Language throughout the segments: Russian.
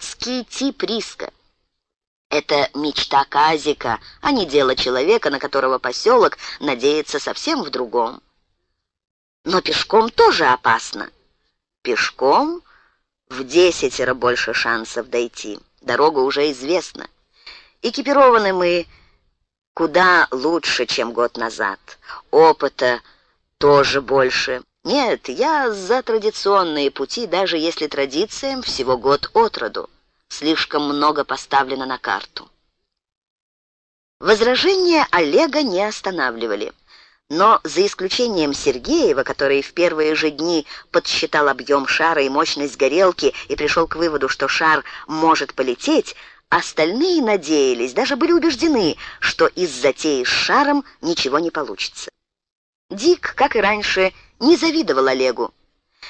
дурацкий тип риска. Это мечта Казика, а не дело человека, на которого поселок надеется совсем в другом. Но пешком тоже опасно. Пешком в десятеро больше шансов дойти. Дорога уже известна. Экипированы мы куда лучше, чем год назад. Опыта тоже больше. Нет, я за традиционные пути, даже если традициям всего год от роду. Слишком много поставлено на карту. Возражения Олега не останавливали. Но за исключением Сергеева, который в первые же дни подсчитал объем шара и мощность горелки и пришел к выводу, что шар может полететь, остальные надеялись, даже были убеждены, что из затеи с шаром ничего не получится. Дик, как и раньше, не завидовал Олегу.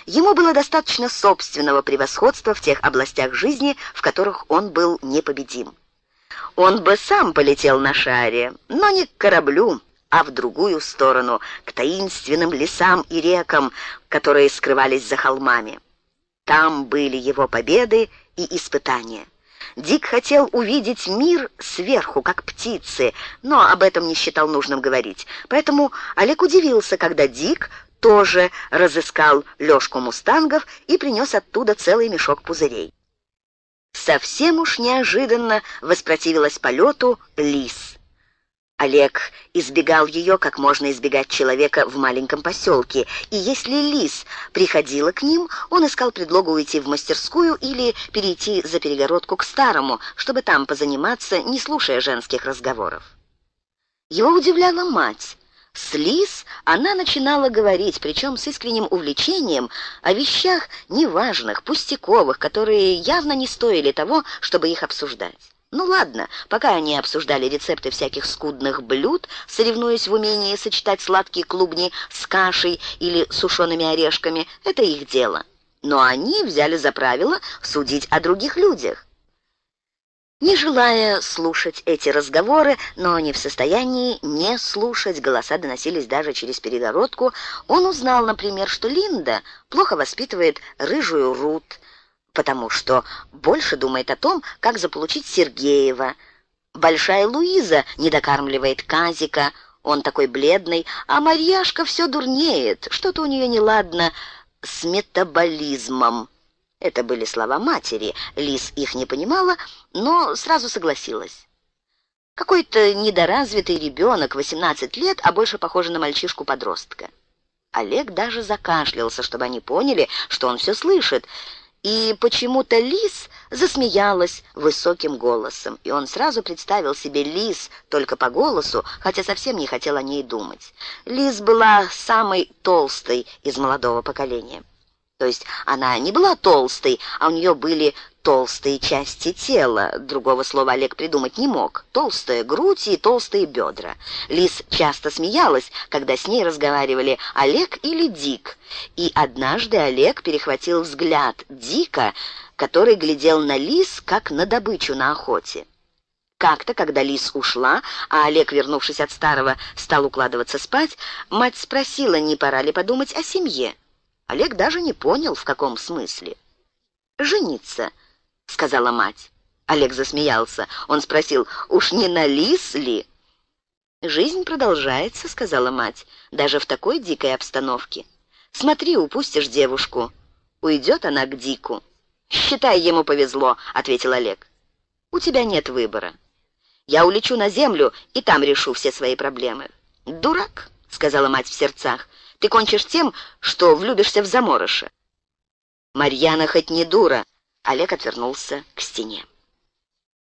Ему было достаточно собственного превосходства в тех областях жизни, в которых он был непобедим. Он бы сам полетел на шаре, но не к кораблю, а в другую сторону, к таинственным лесам и рекам, которые скрывались за холмами. Там были его победы и испытания. Дик хотел увидеть мир сверху, как птицы, но об этом не считал нужным говорить. Поэтому Олег удивился, когда Дик тоже разыскал лёжку мустангов и принес оттуда целый мешок пузырей. Совсем уж неожиданно воспротивилась полету лис. Олег избегал ее, как можно избегать человека в маленьком поселке, и если лис приходила к ним, он искал предлога уйти в мастерскую или перейти за перегородку к старому, чтобы там позаниматься, не слушая женских разговоров. Его удивляла мать. С Лис она начинала говорить, причем с искренним увлечением, о вещах неважных, пустяковых, которые явно не стоили того, чтобы их обсуждать. Ну ладно, пока они обсуждали рецепты всяких скудных блюд, соревнуясь в умении сочетать сладкие клубни с кашей или сушеными орешками, это их дело. Но они взяли за правило судить о других людях. Желая слушать эти разговоры, но не в состоянии не слушать, голоса доносились даже через перегородку, он узнал, например, что Линда плохо воспитывает рыжую Рут, потому что больше думает о том, как заполучить Сергеева. Большая Луиза не докармливает Казика, он такой бледный, а Марьяшка все дурнеет, что-то у нее неладно с метаболизмом. Это были слова матери. Лис их не понимала, но сразу согласилась. Какой-то недоразвитый ребенок, 18 лет, а больше похожий на мальчишку-подростка. Олег даже закашлялся, чтобы они поняли, что он все слышит, и почему-то Лис засмеялась высоким голосом, и он сразу представил себе Лис только по голосу, хотя совсем не хотел о ней думать. Лис была самой толстой из молодого поколения. То есть она не была толстой, а у нее были толстые части тела. Другого слова Олег придумать не мог. Толстая грудь и толстые бедра. Лис часто смеялась, когда с ней разговаривали Олег или Дик. И однажды Олег перехватил взгляд Дика, который глядел на Лис, как на добычу на охоте. Как-то, когда Лис ушла, а Олег, вернувшись от старого, стал укладываться спать, мать спросила, не пора ли подумать о семье. Олег даже не понял, в каком смысле. «Жениться», — сказала мать. Олег засмеялся. Он спросил, «Уж не на лис ли?» «Жизнь продолжается», — сказала мать, «даже в такой дикой обстановке. Смотри, упустишь девушку. Уйдет она к Дику». «Считай, ему повезло», — ответил Олег. «У тебя нет выбора. Я улечу на землю и там решу все свои проблемы». «Дурак», — сказала мать в сердцах, ты кончишь тем, что влюбишься в заморыша». «Марьяна хоть не дура», — Олег отвернулся к стене.